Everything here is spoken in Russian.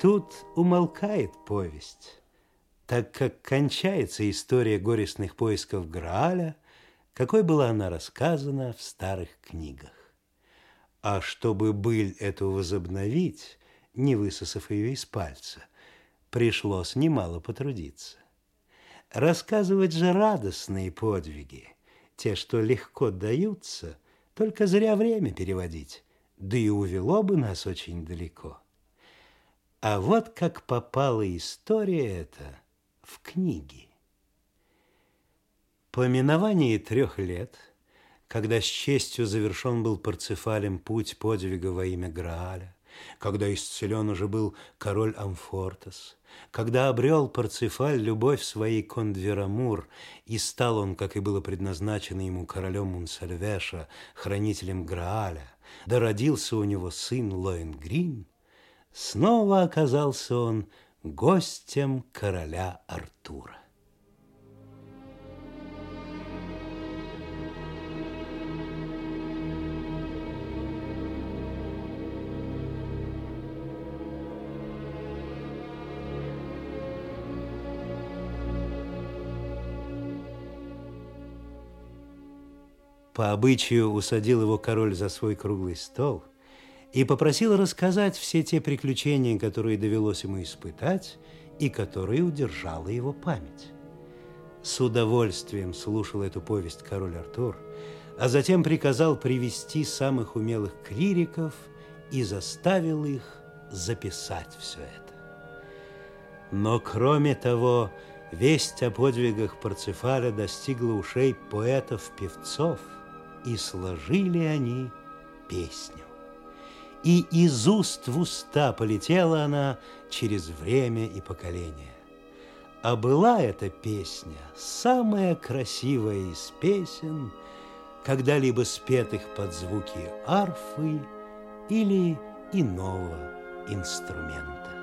Тут умолкает повесть, так как кончается история горестных поисков Грааля, какой была она рассказана в старых книгах. А чтобы быль эту возобновить, не высосав ее из пальца, пришлось немало потрудиться. Рассказывать же радостные подвиги, те, что легко даются, только зря время переводить, да и увело бы нас очень далеко. А вот как попала история эта в книги. По миновании трех лет, когда с честью завершен был Парцефалем путь подвига во имя Грааля, когда исцелен уже был король Амфортас, когда обрел Парцефаль любовь своей Кондверамур, и стал он, как и было предназначено ему королем Мунсальвеша, хранителем Грааля, да родился у него сын Лоенгрин – снова оказался он гостем короля Артура. По обычаю усадил его король за свой круглый стол – и попросил рассказать все те приключения, которые довелось ему испытать и которые удержала его память. С удовольствием слушал эту повесть король Артур, а затем приказал привести самых умелых клириков и заставил их записать все это. Но кроме того, весть о подвигах Парцефаля достигла ушей поэтов-певцов, и сложили они песню и из уст в уста полетела она через время и поколение. А была эта песня самая красивая из песен, когда-либо спетых под звуки арфы или иного инструмента.